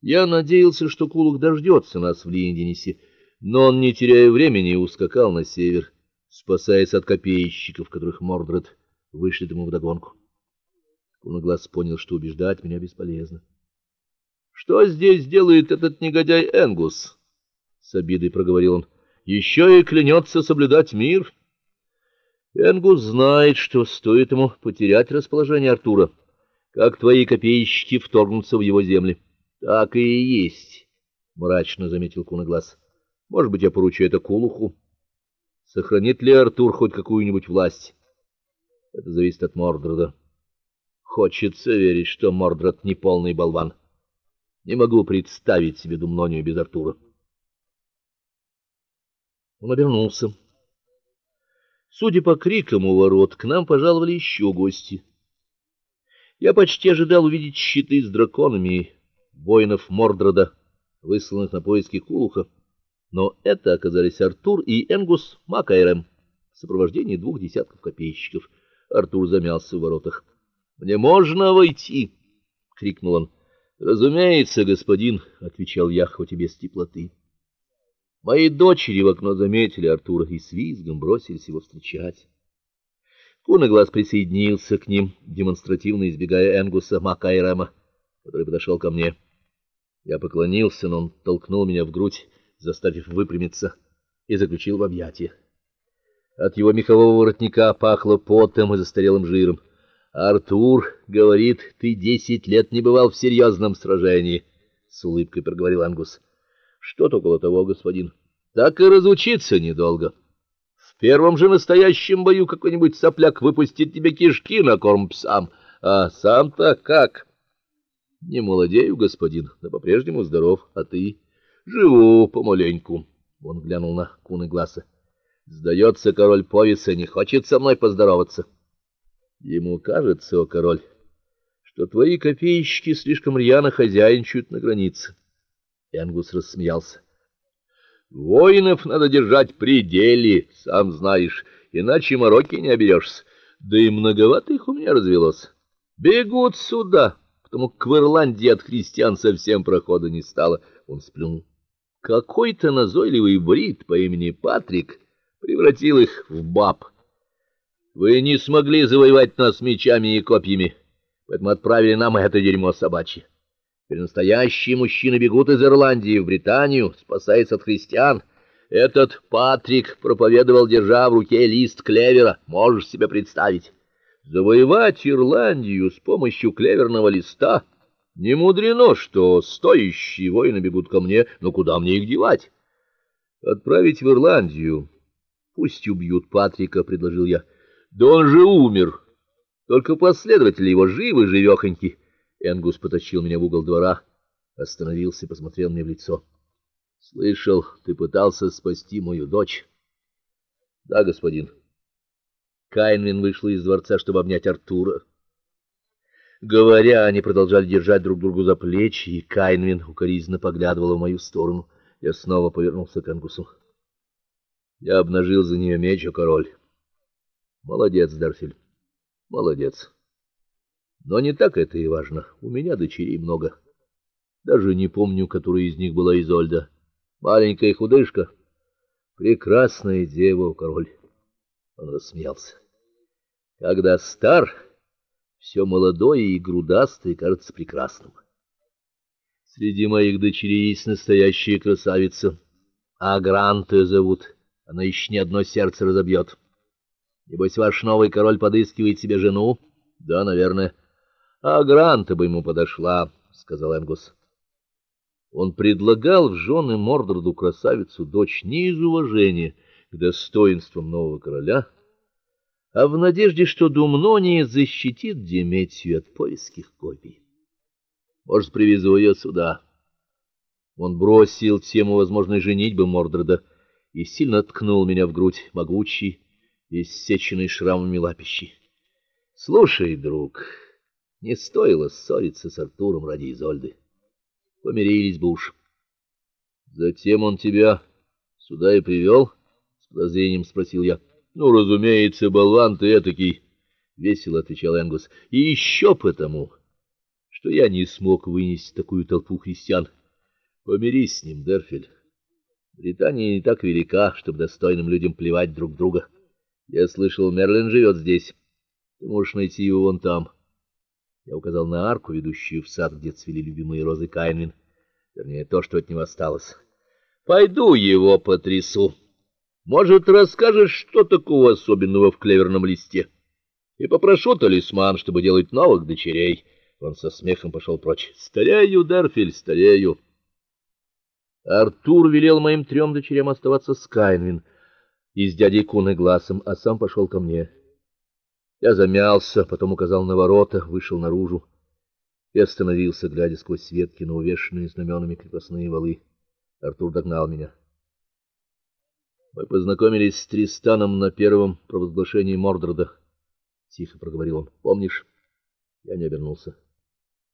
Я надеялся, что Кулук дождется нас в Линденисе, но он, не теряя времени, ускакал на север, спасаясь от копейщиков, которых Мордред вышлет ему вдогонку. Кунаглаз понял, что убеждать меня бесполезно. Что здесь делает этот негодяй Энгус? с обидой проговорил он. «Еще и клянется соблюдать мир. Энгус знает, что стоит ему потерять расположение Артура, как твои копейщики вторгнутся в его земли. Так и есть, мрачно заметил Кунаглаз. Может быть, я поручу это Кулуху. Сохранит ли Артур хоть какую-нибудь власть? Это зависит от Мордреда. Хочется верить, что Мордред не полный болван. Не могу представить себе Думнонию без Артура. Он обернулся. Судя по крикам у ворот, к нам пожаловали еще гости. Я почти ожидал увидеть щиты с драконами воинов Мордрода, высланных на поиски Кулуха, но это оказались Артур и Энгус Макайрем в сопровождении двух десятков копейщиков. Артур замялся в воротах. "Мне можно войти?" крикнул он. "Разумеется, господин", отвечал я, хоть и без теплоты. Мои дочери в окно заметили Артура и с визгом бросились его встречать. Кунаглаз присоединился к ним, демонстративно избегая Энгуса Макайрема, который подошел ко мне. Я поклонился, но он толкнул меня в грудь, заставив выпрямиться, и заключил в объятия. От его мехового воротника пахло потом и застарелым жиром. Артур говорит, ты десять лет не бывал в серьезном сражении, с улыбкой проговорил Ангус. Что-то около того, господин. Так и разучиться недолго. В первом же настоящем бою какой-нибудь сопляк выпустит тебе кишки на корм псам, а сам-то как? Не молодею, господин, но по-прежнему здоров, а ты? Живу помаленьку. Он глянул на куны глаза. Сдается, король Повиса не хочет со мной поздороваться. Ему кажется, о король, что твои копеечки слишком рьяно хозяйничают на границе. Энгус рассмеялся. Воинов надо держать при деле, сам знаешь, иначе мороки не оберешься. Да и многовато их у меня развелось. Бегут сюда потому к Ирландии от христиан совсем прохода не стало. Он сплюнул. Какой-то назойливый брит по имени Патрик превратил их в баб. Вы не смогли завоевать нас мечами и копьями, поэтому отправили нам это дерьмо собачье. Теперь настоящие мужчины бегут из Ирландии в Британию, спасаясь от христиан. Этот Патрик проповедовал, держа в руке лист клевера, можешь себе представить. Завоевать Ирландию с помощью клеверного листа не мудрено, что стоящие воины бегут ко мне, но куда мне их девать? Отправить в Ирландию. Пусть убьют Патрика, предложил я. Да он же умер. Только последователи его живы, живехоньки. Энгус потащил меня в угол двора, остановился и посмотрел мне в лицо. Слышал, ты пытался спасти мою дочь? Да, господин. Кайнвин вышла из дворца, чтобы обнять Артура. Говоря, они продолжали держать друг другу за плечи, и Кайнвин укоризненно поглядывала в мою сторону. Я снова повернулся к Ангусу. Я обнажил за нее меч, о король. Молодец, Дарфиль. Молодец. Но не так это и важно. У меня дочерей много. Даже не помню, которая из них была Изольда. Маленькая худышка, прекрасная дева, король. Он рассмеялся. Когда стар, все молодое и грудастое кажется прекрасным. Среди моих дочерей есть настоящая красавица. А Гранта зовут. Она еще ни одно сердце разобьет. Небось, ваш новый король подыскивает себе жену? Да, наверное. А Гранта бы ему подошла, сказал Энгус. Он предлагал в жены Мордорду красавицу дочь не из уважения к достоинствам нового короля, а в надежде, что Думнония защитит Деметию от поиских копий. Может, привезу ее сюда. Он бросил тему возможной женитьбы Мордреда и сильно ткнул меня в грудь могучий, иссеченный шрамами лапищей. Слушай, друг, не стоило ссориться с Артуром ради Изольды. Помирились бы уж. Затем он тебя сюда и привел? С подозрением спросил я. Ну, разумеется, болван ты этакий, весело отвечал Энгус. И еще потому, что я не смог вынести такую толпу христиан. Помирись с ним, Дерфель. Британия не так велика, чтобы достойным людям плевать друг друга. Я слышал, Мерлин живет здесь. Ты можешь найти его вон там. Я указал на арку, ведущую в сад, где цвели любимые розы Кайнвин. Вернее, то, что от него осталось. Пойду его потрясу. Может, расскажешь, что такого особенного в клеверном листе? И попрошу талисман, чтобы делать новых дочерей. Он со смехом пошел прочь. Старею, Дерфель, старею. Артур велел моим трем дочерям оставаться с Кайнвин и с дядей Куной глазом, а сам пошел ко мне. Я замялся, потом указал на ворота, вышел наружу и остановился, глядя сквозь ветки на увешанные знаменами крепостные валы. Артур догнал меня. Мы познакомились с Тристаном на первом провозглашении Мордреда, тихо проговорил он. Помнишь? Я не обернулся.